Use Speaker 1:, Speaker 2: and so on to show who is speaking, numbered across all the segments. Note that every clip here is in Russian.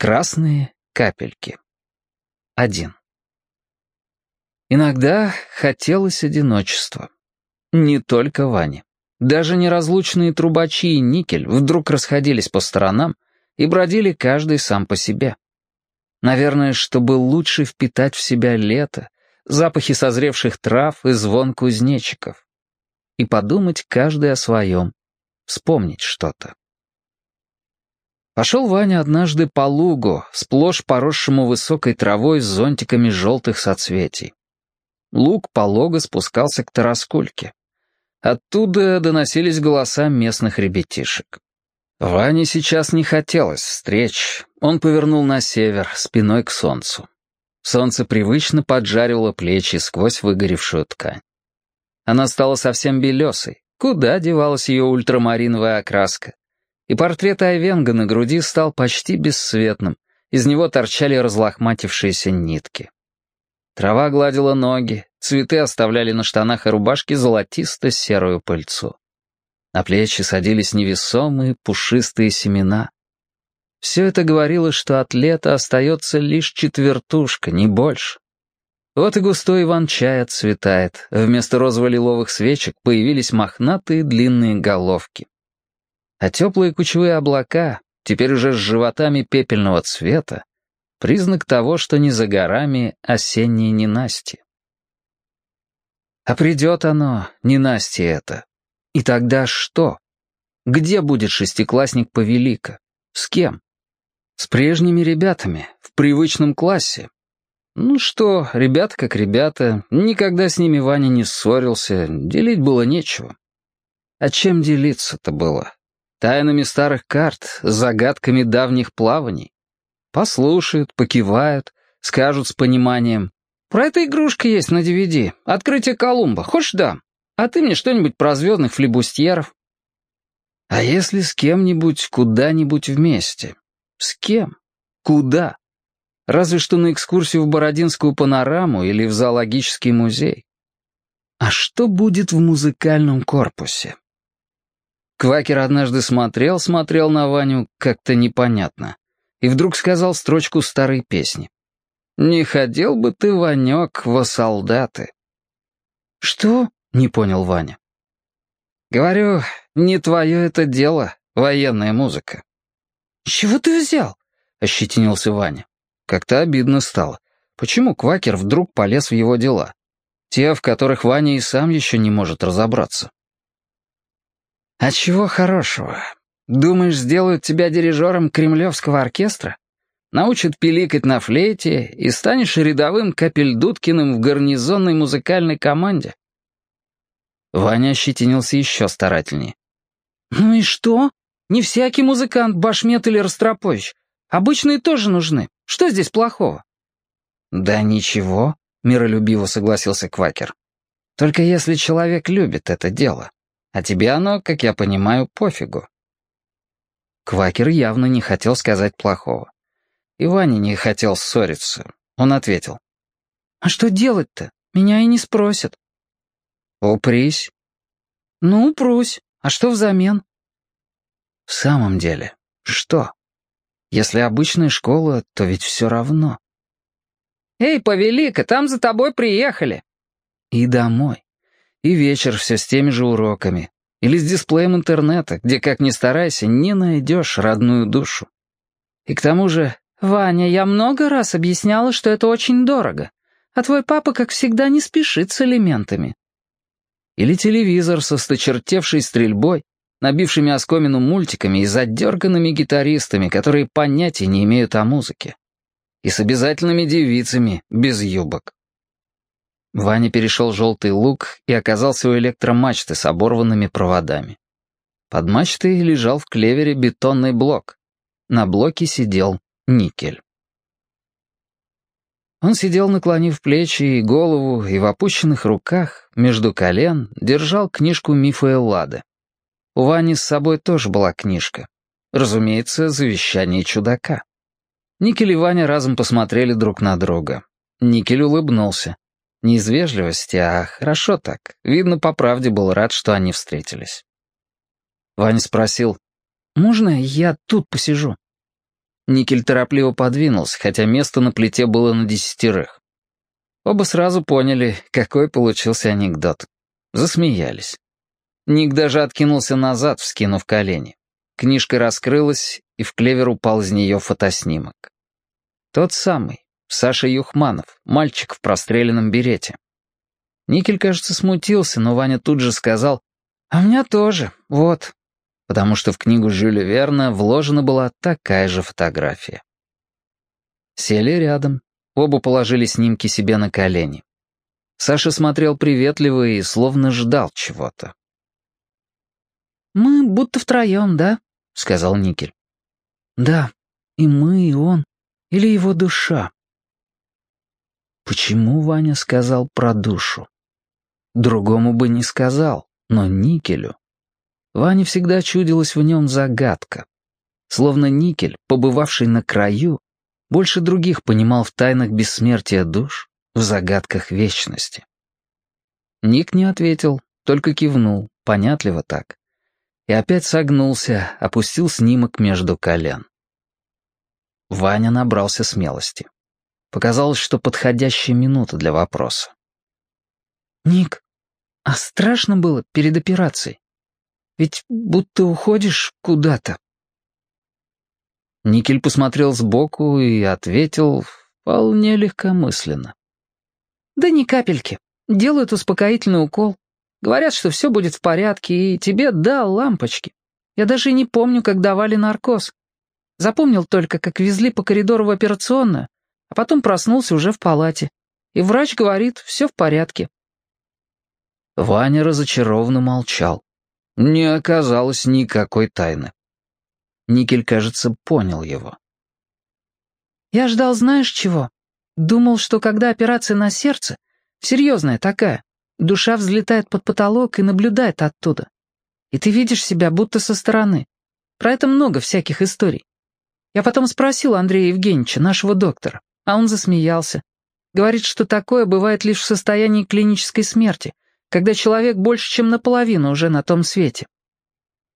Speaker 1: Красные капельки. Один. Иногда хотелось одиночества. Не только Ване. Даже неразлучные трубачи и никель вдруг расходились по сторонам и бродили каждый сам по себе. Наверное, чтобы лучше впитать в себя лето, запахи созревших трав и звон кузнечиков. И подумать каждый о своем, вспомнить что-то. Пошел Ваня однажды по лугу, сплошь поросшему высокой травой с зонтиками желтых соцветий. Луг полого спускался к Тараскульке. Оттуда доносились голоса местных ребятишек. Ване сейчас не хотелось встреч. Он повернул на север, спиной к солнцу. Солнце привычно поджаривало плечи сквозь выгоревшую ткань. Она стала совсем белесой. Куда девалась ее ультрамариновая окраска? И портрет Айвенга на груди стал почти бесцветным. Из него торчали разлохматившиеся нитки. Трава гладила ноги, цветы оставляли на штанах и рубашке золотисто-серую пыльцу. На плечи садились невесомые пушистые семена. Все это говорило, что от лета остается лишь четвертушка, не больше. Вот и густой иван-чай отцветает, вместо розово-лиловых свечек появились мохнатые длинные головки. А теплые кучевые облака, теперь уже с животами пепельного цвета, признак того, что не за горами осеннее ненастье. А придет оно, ненастье это, и тогда что? Где будет шестиклассник Повелика? С кем? С прежними ребятами, в привычном классе. Ну что, ребята как ребята, никогда с ними Ваня не ссорился, делить было нечего. А чем делиться-то было? Тайнами старых карт, загадками давних плаваний? Послушают, покивают, скажут с пониманием. «Про это игрушка есть на DVD. Открытие Колумба. Хочешь, дам?» А ты мне что-нибудь про звездных флебустьеров. А если с кем-нибудь куда-нибудь вместе? С кем? Куда? Разве что на экскурсию в Бородинскую панораму или в зоологический музей. А что будет в музыкальном корпусе? Квакер однажды смотрел, смотрел на Ваню как-то непонятно. И вдруг сказал строчку старой песни. «Не ходил бы ты, Ванек, во солдаты». «Что?» — не понял Ваня. «Говорю, не твое это дело, военная музыка». «Чего ты взял?» — ощетинился Ваня. Как-то обидно стало. Почему Квакер вдруг полез в его дела? Те, в которых Ваня и сам еще не может разобраться. «А чего хорошего? Думаешь, сделают тебя дирижером кремлевского оркестра? Научат пиликать на флейте и станешь рядовым Капельдуткиным в гарнизонной музыкальной команде?» Ваня ощетинился еще старательнее. «Ну и что? Не всякий музыкант Башмет или Ростропович. Обычные тоже нужны. Что здесь плохого?» «Да ничего», — миролюбиво согласился Квакер. «Только если человек любит это дело. А тебе оно, как я понимаю, пофигу». Квакер явно не хотел сказать плохого. И Ваня не хотел ссориться. Он ответил. «А что делать-то? Меня и не спросят». «Упрись». «Ну, упрусь. А что взамен?» «В самом деле, что? Если обычная школа, то ведь все равно». «Эй, повелика, там за тобой приехали». И домой. И вечер все с теми же уроками. Или с дисплеем интернета, где, как ни старайся, не найдешь родную душу. И к тому же... «Ваня, я много раз объясняла, что это очень дорого, а твой папа, как всегда, не спешит с элементами или телевизор со сточертевшей стрельбой, набившими оскомину мультиками и задерганными гитаристами, которые понятия не имеют о музыке. И с обязательными девицами, без юбок. Ваня перешел желтый луг и оказался у электромачты с оборванными проводами. Под мачтой лежал в клевере бетонный блок. На блоке сидел никель. Он сидел, наклонив плечи и голову, и в опущенных руках, между колен, держал книжку мифа Эллады. У Вани с собой тоже была книжка. Разумеется, завещание чудака. Никель и Ваня разом посмотрели друг на друга. Никель улыбнулся. Не из вежливости, а хорошо так. Видно, по правде был рад, что они встретились. Ваня спросил, «Можно я тут посижу?» Никель торопливо подвинулся, хотя место на плите было на десятерых. Оба сразу поняли, какой получился анекдот. Засмеялись. Ник даже откинулся назад, вскинув колени. Книжка раскрылась, и в клевер упал из нее фотоснимок. Тот самый, Саша Юхманов, мальчик в простреленном берете. Никель, кажется, смутился, но Ваня тут же сказал, «А меня тоже, вот». Потому что в книгу Жюля Верна вложена была такая же фотография. Сели рядом, оба положили снимки себе на колени. Саша смотрел приветливо и словно ждал чего-то.
Speaker 2: «Мы будто втроем, да?» — сказал Никель. «Да, и мы, и он, или его душа». Почему Ваня сказал про душу? Другому бы не сказал, но Никелю. Ване всегда чудилась в нем загадка. Словно Никель, побывавший на краю, больше других понимал в тайнах бессмертия душ, в загадках вечности. Ник не ответил, только кивнул, понятливо так. И опять согнулся, опустил снимок между колен. Ваня набрался смелости. Показалось, что подходящая минута для вопроса. «Ник, а страшно было перед операцией? Ведь будто уходишь куда-то». Никель посмотрел сбоку и ответил вполне легкомысленно. «Да ни капельки. Делают успокоительный укол. Говорят, что все будет в порядке, и тебе дал лампочки. Я даже не помню, как давали наркоз. Запомнил только, как везли по коридору в операционную, а потом проснулся уже в палате. И врач говорит, все в порядке. Ваня разочарованно молчал. Не оказалось никакой тайны. Никель, кажется, понял его. «Я ждал знаешь чего? Думал, что когда операция на сердце, серьезная такая, душа взлетает под потолок и наблюдает оттуда. И ты видишь себя будто со стороны. Про это много всяких историй. Я потом спросил Андрея Евгеньевича, нашего доктора, а он засмеялся. Говорит, что такое бывает лишь в состоянии клинической смерти, когда человек больше, чем наполовину уже на том свете.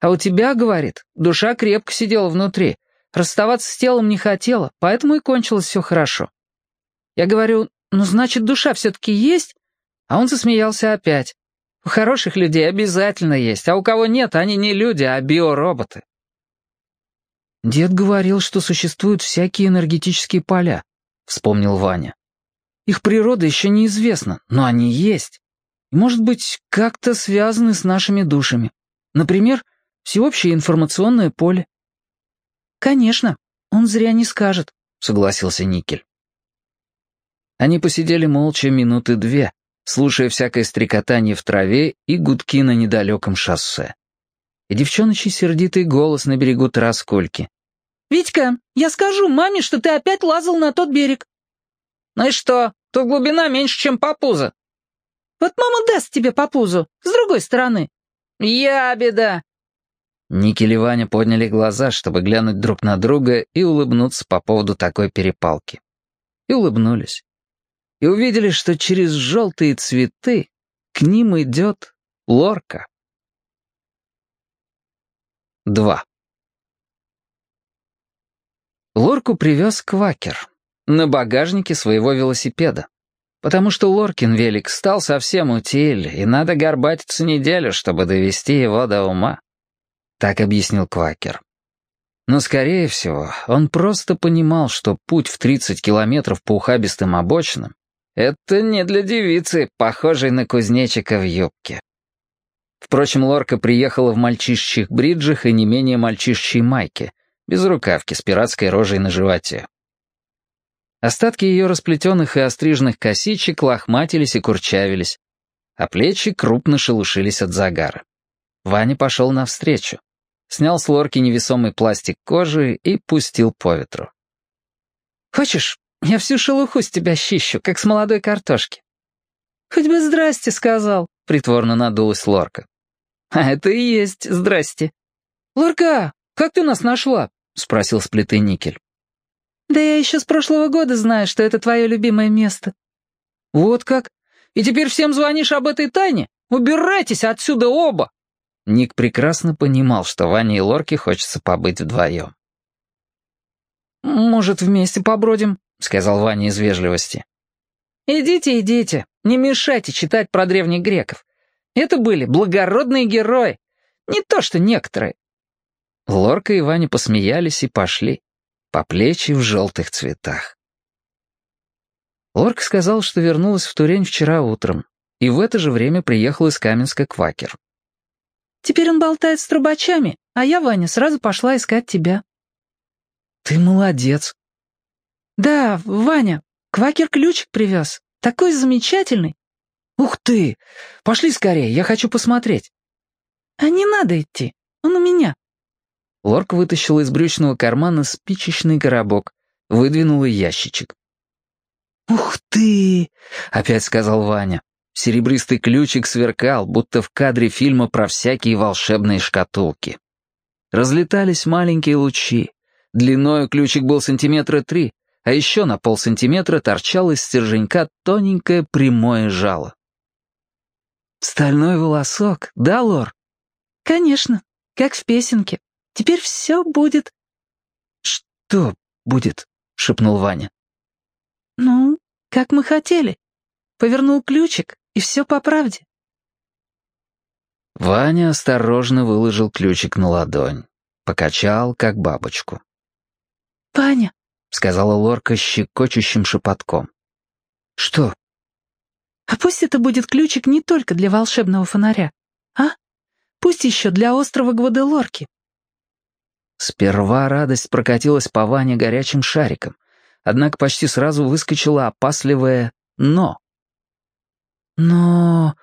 Speaker 2: А у тебя, говорит, душа крепко сидела внутри, расставаться с телом не хотела, поэтому и кончилось все хорошо. Я говорю, ну значит, душа все-таки есть? А он засмеялся опять. У хороших людей обязательно есть, а у кого нет, они не люди, а биороботы. «Дед говорил, что существуют всякие энергетические поля», — вспомнил Ваня. «Их природа еще неизвестна, но они есть. И, может быть, как-то связаны с нашими душами. Например, всеобщее информационное поле». «Конечно, он зря не скажет», — согласился Никель. Они посидели молча минуты две, слушая всякое стрекотание в траве и гудки на недалеком шоссе и девчоночий сердитый голос на берегу Тараскольки. «Витька, я скажу маме, что ты опять лазал на тот берег».
Speaker 3: «Ну и что? Тут глубина меньше, чем по пузо».
Speaker 2: «Вот мама даст тебе по пузу, с другой стороны».
Speaker 3: «Я беда».
Speaker 1: Ники и Ваня подняли глаза, чтобы глянуть друг на друга и улыбнуться по поводу такой перепалки. И улыбнулись. И увидели, что через желтые цветы к ним идет лорка. 2. Лорку привез Квакер на багажнике своего велосипеда, потому что Лоркин велик стал совсем утиль, и надо горбатиться неделю, чтобы довести его до ума. Так объяснил Квакер. Но, скорее всего, он просто понимал, что путь в 30 километров по ухабистым обочинам — это не для девицы, похожей на кузнечика в юбке. Впрочем, Лорка приехала в мальчишечьих бриджах и не менее мальчишечьей майке, без рукавки, с пиратской рожей на животе. Остатки ее расплетенных и остриженных косичек лохматились и курчавились, а плечи крупно шелушились от загара. Ваня пошел навстречу, снял с лорки невесомый пластик кожи и пустил по ветру. «Хочешь, я всю шелуху с тебя щищу, как с молодой картошки?» «Хоть бы здрасте сказал», — притворно надулась лорка. «А это и есть здрасте». «Лорка, как ты нас нашла?» — спросил с плиты никель. «Да я еще с прошлого года знаю, что это твое любимое место». «Вот как? И теперь всем звонишь об этой тайне? Убирайтесь отсюда оба!» Ник прекрасно понимал, что Ване и Лорке хочется побыть вдвоем.
Speaker 2: может, вместе побродим?» — сказал Ваня из вежливости. «Идите, идите, не мешайте читать про древних греков. Это были благородные герои, не то что некоторые». Лорка и Ваня посмеялись и пошли, по плечи в желтых цветах. Лорка сказал, что вернулась в Турень вчера утром, и в это же время приехал из Каменска Квакер.
Speaker 4: «Теперь он болтает с трубачами, а я, Ваня, сразу пошла искать тебя».
Speaker 2: «Ты молодец».
Speaker 4: «Да, Ваня, Квакер ключик привез. Такой замечательный».
Speaker 2: «Ух ты! Пошли скорее, я хочу посмотреть».
Speaker 4: «А не надо идти, он у меня».
Speaker 2: Лорк вытащил из брючного кармана спичечный коробок, выдвинула ящичек. «Ух ты!» — опять сказал Ваня. Серебристый ключик сверкал, будто в кадре фильма про всякие волшебные шкатулки. Разлетались маленькие лучи. Длиною ключик был сантиметра три, а еще на полсантиметра торчало из стерженька тоненькое прямое жало. «Стальной волосок, да, Лор?»
Speaker 4: «Конечно, как в песенке. Теперь все будет...»
Speaker 2: «Что будет?» — шепнул Ваня.
Speaker 4: «Ну, как мы хотели. Повернул ключик, и все по правде».
Speaker 1: Ваня осторожно выложил ключик на ладонь. Покачал, как бабочку.
Speaker 4: «Ваня, —
Speaker 1: сказала Лорка щекочущим шепотком.
Speaker 2: «Что?»
Speaker 4: «А пусть это будет ключик не только для волшебного фонаря, а? Пусть еще для острова Гваделорки».
Speaker 1: Сперва радость прокатилась по Ване горячим шариком, однако почти сразу выскочила опасливое «но».
Speaker 4: «Но...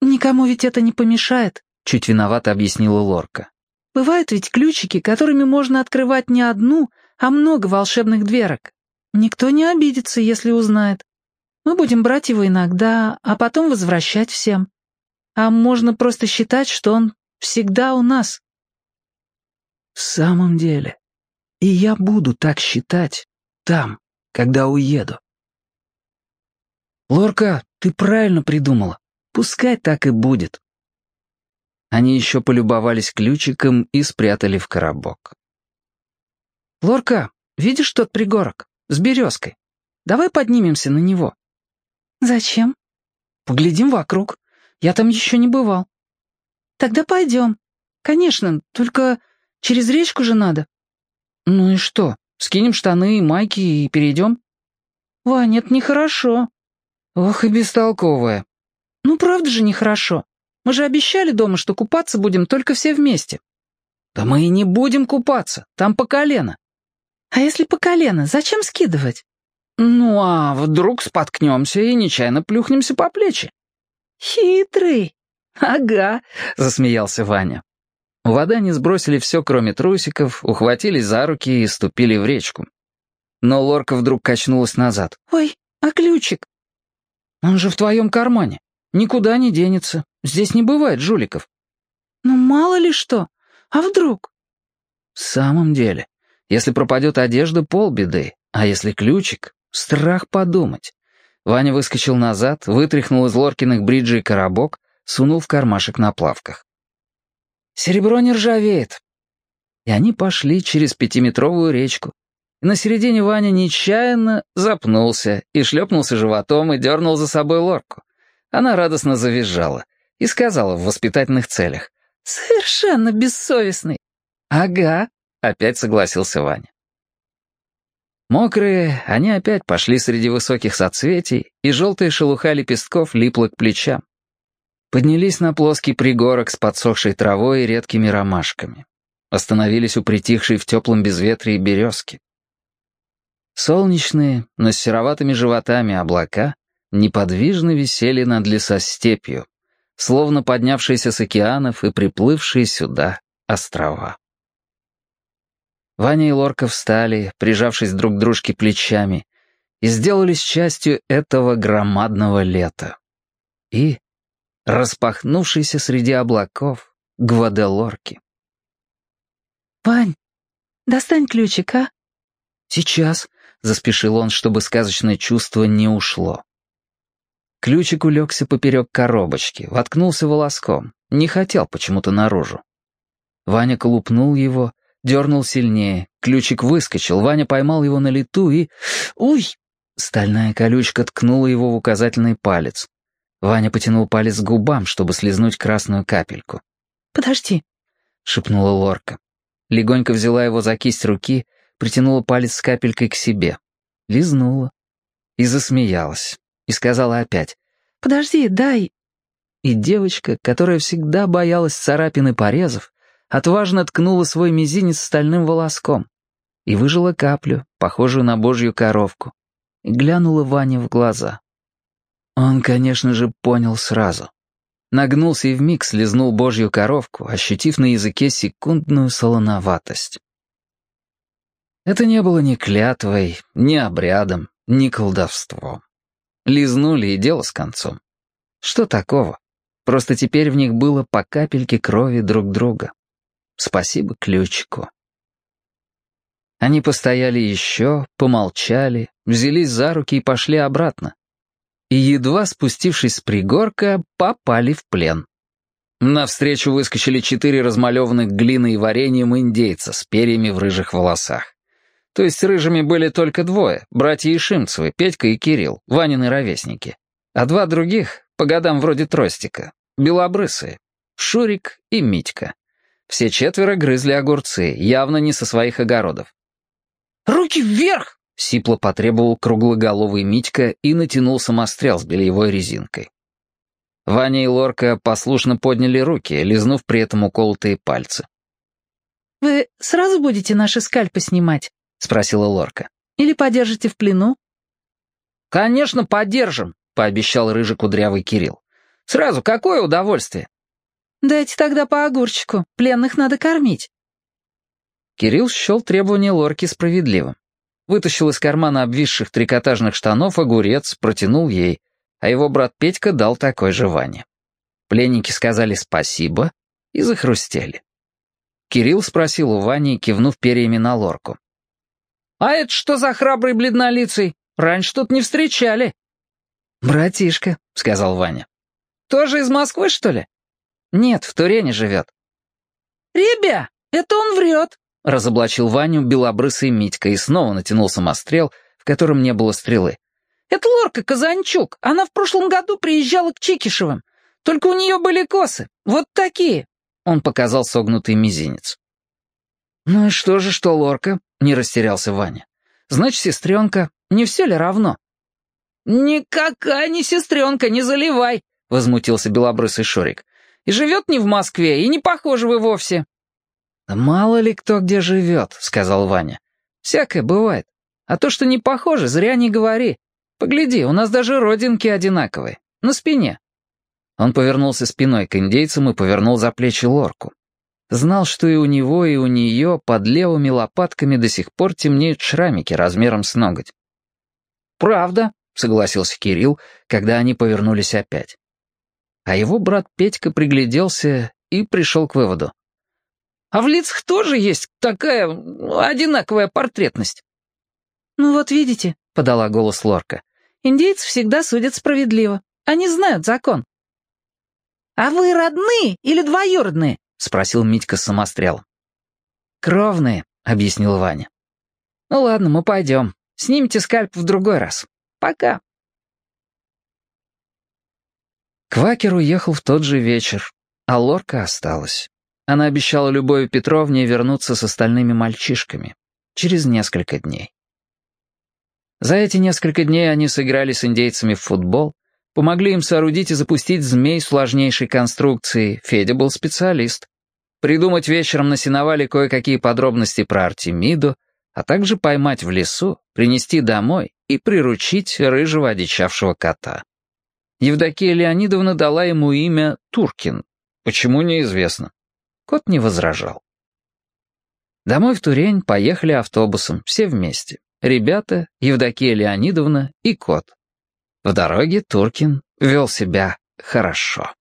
Speaker 4: никому ведь это не помешает», — чуть виновато объяснила Лорка. «Бывают ведь ключики, которыми можно открывать не одну, а много волшебных дверок. Никто не обидится, если узнает. Мы будем брать его иногда, а потом возвращать всем. А можно просто считать, что он всегда у нас.
Speaker 2: В самом деле. И я буду так считать там, когда уеду. Лорка, ты правильно придумала. Пускай так и будет. Они еще полюбовались ключиком и спрятали в коробок. «Лорка, видишь тот пригорок? С березкой. Давай поднимемся на него».
Speaker 4: «Зачем?»
Speaker 2: «Поглядим вокруг. Я там еще не бывал».
Speaker 4: «Тогда пойдем. Конечно, только через речку же надо».
Speaker 2: «Ну и что, скинем штаны и майки и перейдем?»
Speaker 4: «Вань, это нехорошо».
Speaker 2: «Ох и бестолковая».
Speaker 4: «Ну правда же нехорошо. Мы же обещали дома, что купаться будем только все вместе».
Speaker 2: «Да мы и не будем купаться, там по колено».
Speaker 4: А если по колено, зачем скидывать?
Speaker 2: Ну, а вдруг споткнемся и нечаянно плюхнемся по плечи?
Speaker 4: Хитрый.
Speaker 2: Ага, засмеялся Ваня. У вода не сбросили все, кроме трусиков, ухватились за руки и ступили в речку. Но лорка вдруг качнулась назад.
Speaker 4: «Ой, а ключик?»
Speaker 2: «Он же в твоем кармане. Никуда не денется. Здесь не бывает жуликов».
Speaker 4: «Ну, мало ли что. А вдруг?»
Speaker 2: «В самом деле, если пропадет одежда, полбеды, а если ключик, страх подумать. Ваня выскочил назад, вытряхнул из Лоркиных бриджей коробок, сунул в кармашек на плавках. «Серебро не ржавеет». И они пошли через пятиметровую речку. И на середине Ваня нечаянно запнулся и шлепнулся животом и дернул за собой Лорку. Она радостно завизжала и сказала в воспитательных целях.
Speaker 4: «Совершенно бессовестный».
Speaker 2: «Ага», Опять согласился Ваня. Мокрые, они опять пошли среди высоких соцветий, и желтая шелуха лепестков липла к плечам. Поднялись на плоский пригорок с подсохшей травой и редкими ромашками. Остановились у притихшей в теплом безветрии березки. Солнечные, но с сероватыми животами облака неподвижно висели над лесостепью, словно поднявшиеся с океанов и приплывшие сюда острова. Ваня и Лорка встали, прижавшись друг к дружке плечами, и сделались частью этого громадного лета. И, распахнувшийся среди облаков, Гваделорки.
Speaker 4: «Вань, достань ключик, а?»
Speaker 2: «Сейчас», — заспешил он, чтобы сказочное чувство не ушло. Ключик улегся поперек коробочки, воткнулся волоском, не хотел почему-то наружу. Ваня колупнул его,
Speaker 1: дернул сильнее. Ключик выскочил, Ваня поймал его на лету и... Уй! Стальная колючка ткнула его в указательный палец. Ваня потянул палец к губам, чтобы слезнуть красную капельку.
Speaker 4: «Подожди», —
Speaker 1: шепнула Лорка. Легонько взяла его за кисть руки, притянула палец с капелькой к себе. Лизнула. И засмеялась. И сказала опять.
Speaker 4: «Подожди, дай...»
Speaker 1: И девочка, которая всегда боялась царапин и порезов, отважно ткнула свой мизинец стальным волоском и выжила каплю, похожую на божью коровку, и глянула Ване в глаза. Он, конечно же, понял сразу. Нагнулся и вмиг слезнул божью коровку, ощутив на языке секундную солоноватость. Это не было ни клятвой, ни обрядом, ни колдовством. Лизнули, и дело с концом. Что такого? Просто теперь в них было по капельке крови друг друга. Спасибо ключику. Они постояли еще, помолчали, взялись за руки и пошли обратно. И, едва спустившись с пригорка, попали в плен. Навстречу выскочили четыре размалеванных глиной и вареньем индейца с перьями в рыжих волосах. То есть рыжими были только двое, братья Ишимцевы, Петька и Кирилл, Ванины ровесники. А два других, по годам вроде Тростика, белобрысые, Шурик и Митька. Все четверо грызли огурцы, явно не со своих огородов.
Speaker 3: «Руки вверх!»
Speaker 1: — сипло потребовал круглоголовый Митька и натянул самострел с бельевой резинкой. Ваня и Лорка послушно подняли руки, лизнув при этом уколотые пальцы.
Speaker 4: «Вы сразу будете наши скальпы снимать?»
Speaker 1: — спросила Лорка.
Speaker 4: «Или подержите в плену?»
Speaker 3: «Конечно, подержим», — пообещал рыжий кудрявый Кирилл. «Сразу какое удовольствие!»
Speaker 4: «Дайте тогда по огурчику, пленных надо кормить».
Speaker 1: Кирилл счел требование Лорки справедливым. Вытащил из кармана обвисших трикотажных штанов огурец, протянул ей, а его брат Петька дал такой же Ване. Пленники сказали спасибо и захрустели. Кирилл спросил у Вани, кивнув перьями на Лорку.
Speaker 3: «А это что за храбрый бледнолицый? Раньше тут не встречали».
Speaker 1: «Братишка», — сказал Ваня.
Speaker 3: «Тоже из Москвы, что ли?»
Speaker 1: «Нет, в Турене живет».
Speaker 3: «Ребя, это он врет», —
Speaker 1: разоблачил Ваню белобрысый Митька и снова натянул самострел, в котором не было стрелы.
Speaker 3: «Это Лорка Казанчук. Она в прошлом году приезжала к Чикишевым. Только у нее были косы. Вот такие».
Speaker 1: Он показал согнутый мизинец. «Ну и что же, что Лорка?» — не растерялся Ваня. «Значит, сестренка. Не все ли равно?»
Speaker 3: «Никакая не сестренка, не заливай!» — возмутился белобрысый Шурик. «И живет не в Москве, и не похожи вы вовсе».
Speaker 1: «Мало ли кто где живет», — сказал Ваня. «Всякое бывает. А то, что не похоже, зря не говори. Погляди, у нас даже родинки одинаковые. На спине». Он повернулся спиной к индейцам и повернул за плечи лорку. Знал, что и у него, и у нее под левыми лопатками до сих пор темнеют шрамики размером с ноготь. «Правда», — согласился Кирилл, когда они повернулись опять. А его брат Петька пригляделся и пришел к выводу.
Speaker 3: «А в лицах тоже есть такая одинаковая портретность?»
Speaker 4: «Ну вот видите», — подала голос Лорка, «индейцы всегда судят справедливо. Они знают закон».
Speaker 3: «А вы родные или двоюродные?»
Speaker 1: — спросил Митька с самострелом. «Кровные», — объяснил Ваня. «Ну ладно, мы пойдем. Снимите скальп в другой раз. Пока». Квакер уехал в тот же вечер, а Лорка осталась. Она обещала Любови Петровне вернуться с остальными мальчишками через несколько дней. За эти несколько дней они сыграли с индейцами в футбол, Помогли им соорудить и запустить змей сложнейшей конструкции. Федя был специалист. Придумать вечером на сеновале кое-какие подробности про Артемиду, а также поймать в лесу, принести домой и приручить рыжего одичавшего кота. Евдокия Леонидовна дала ему имя Туркин. Почему, неизвестно. Кот не возражал. Домой в Турень поехали автобусом, все вместе. Ребята, Евдокия Леонидовна и кот. В дороге Туркин вел себя хорошо.